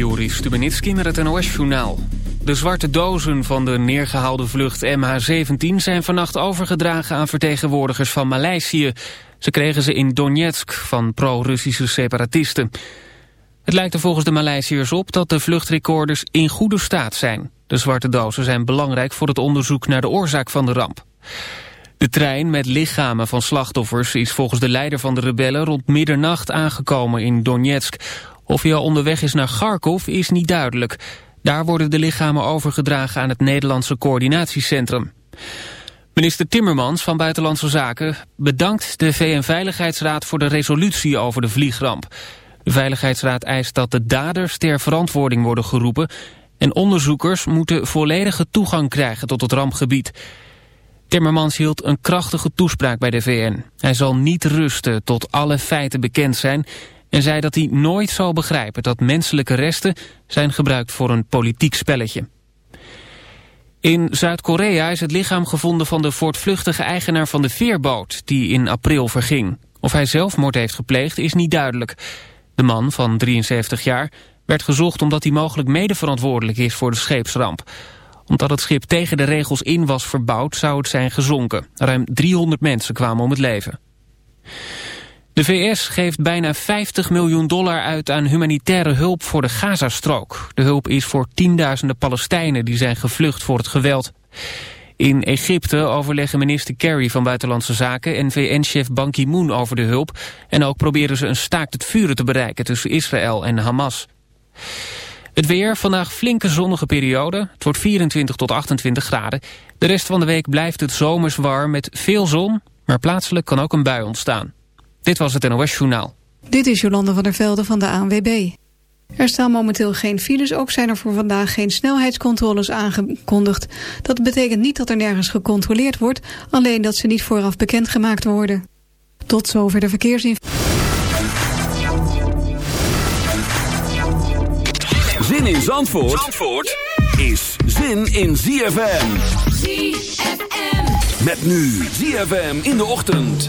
Joris Stubenitski met het NOS-journaal. De zwarte dozen van de neergehaalde vlucht MH17 zijn vannacht overgedragen aan vertegenwoordigers van Maleisië. Ze kregen ze in Donetsk van pro-Russische separatisten. Het lijkt er volgens de Maleisiërs op dat de vluchtrecorders in goede staat zijn. De zwarte dozen zijn belangrijk voor het onderzoek naar de oorzaak van de ramp. De trein met lichamen van slachtoffers is volgens de leider van de rebellen rond middernacht aangekomen in Donetsk. Of hij al onderweg is naar Kharkov is niet duidelijk. Daar worden de lichamen overgedragen aan het Nederlandse coördinatiecentrum. Minister Timmermans van Buitenlandse Zaken bedankt de VN-veiligheidsraad voor de resolutie over de vliegramp. De Veiligheidsraad eist dat de daders ter verantwoording worden geroepen en onderzoekers moeten volledige toegang krijgen tot het rampgebied. Timmermans hield een krachtige toespraak bij de VN. Hij zal niet rusten tot alle feiten bekend zijn en zei dat hij nooit zal begrijpen dat menselijke resten zijn gebruikt voor een politiek spelletje. In Zuid-Korea is het lichaam gevonden van de voortvluchtige eigenaar van de veerboot die in april verging. Of hij zelfmoord heeft gepleegd is niet duidelijk. De man van 73 jaar werd gezocht omdat hij mogelijk medeverantwoordelijk is voor de scheepsramp. Omdat het schip tegen de regels in was verbouwd zou het zijn gezonken. Ruim 300 mensen kwamen om het leven. De VS geeft bijna 50 miljoen dollar uit aan humanitaire hulp voor de Gazastrook. De hulp is voor tienduizenden Palestijnen die zijn gevlucht voor het geweld. In Egypte overleggen minister Kerry van Buitenlandse Zaken en VN-chef Ban Ki-moon over de hulp. En ook proberen ze een staakt het vuren te bereiken tussen Israël en Hamas. Het weer, vandaag flinke zonnige periode. Het wordt 24 tot 28 graden. De rest van de week blijft het zomers warm met veel zon, maar plaatselijk kan ook een bui ontstaan. Dit was het NOS Journaal. Dit is Jolande van der Velde van de ANWB. Er staan momenteel geen files, ook zijn er voor vandaag geen snelheidscontroles aangekondigd. Dat betekent niet dat er nergens gecontroleerd wordt, alleen dat ze niet vooraf bekendgemaakt worden. Tot zover de verkeersinformatie. Zin in Zandvoort, Zandvoort is zin in ZFM. ZFM. Met nu ZFM in de ochtend.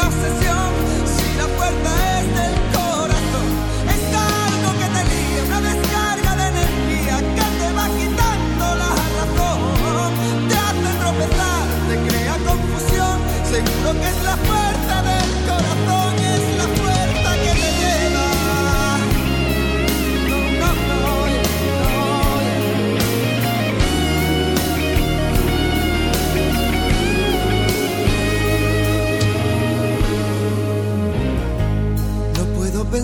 Si la puerta es del corazón, es cargo que te lío, una descarga de energía que te va quitando la razón, te hace tropezar, te crea confusión, seguro que es la fuerza.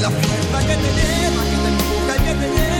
la fuerza que te lleva, que te empuja y que te lleva.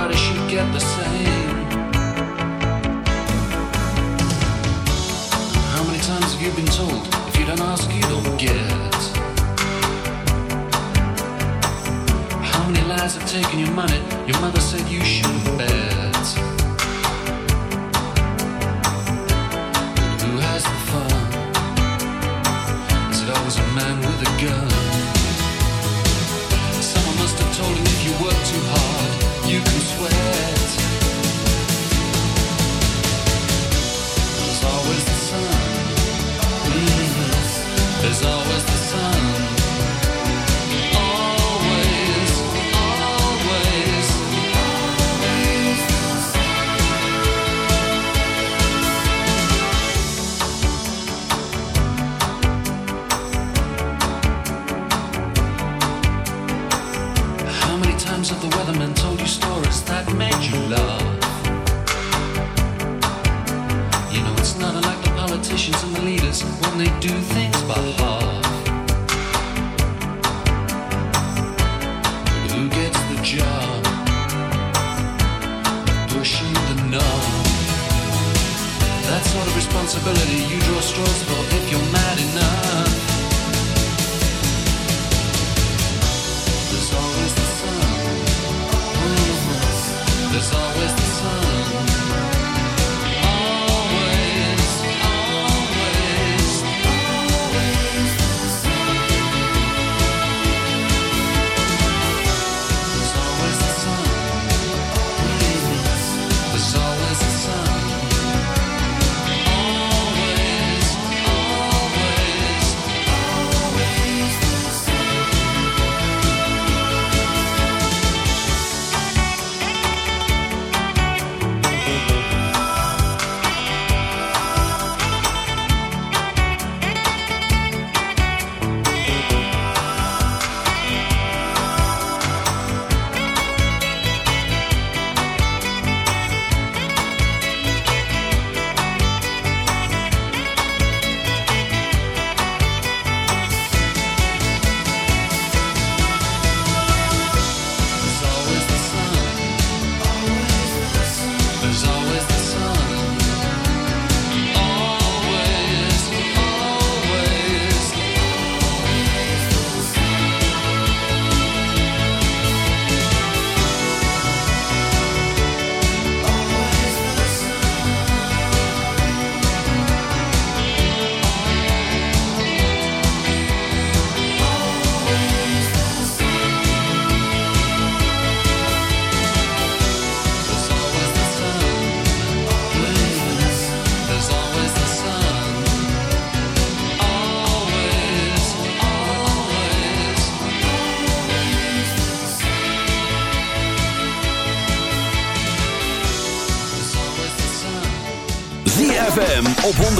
everybody should get the same. How many times have you been told if you don't ask, you don't get? How many lies have taken your money? Your mother said you shouldn't bet. Who has the fun? Is it always a man with a gun?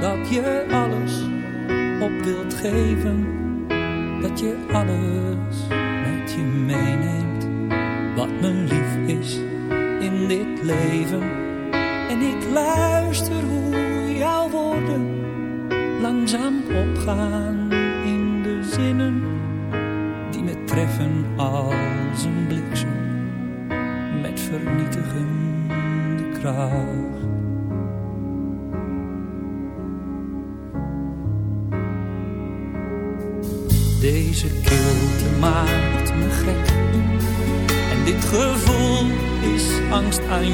dat je alles op wilt geven, dat je alles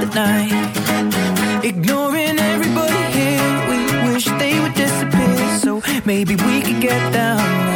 the night. Ignoring everybody here, we wish they would disappear. So maybe we could get down.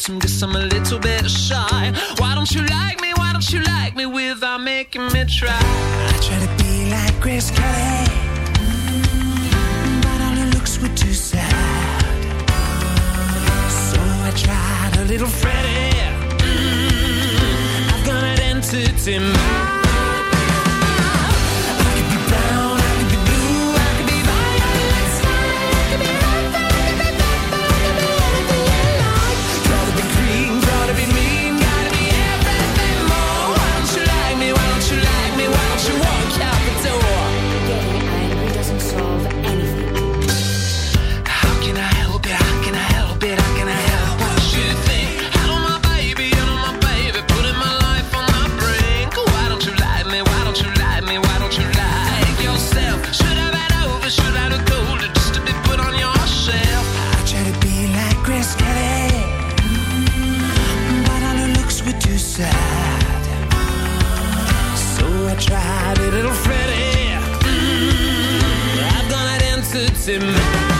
lips and guess I'm a little bit shy. Why don't you like me? Why don't you like me without making me try? I try to be like Chris Kelly, mm, but all her looks were too sad. So I tried a little Freddie. Mm, I've got an entity. dancing.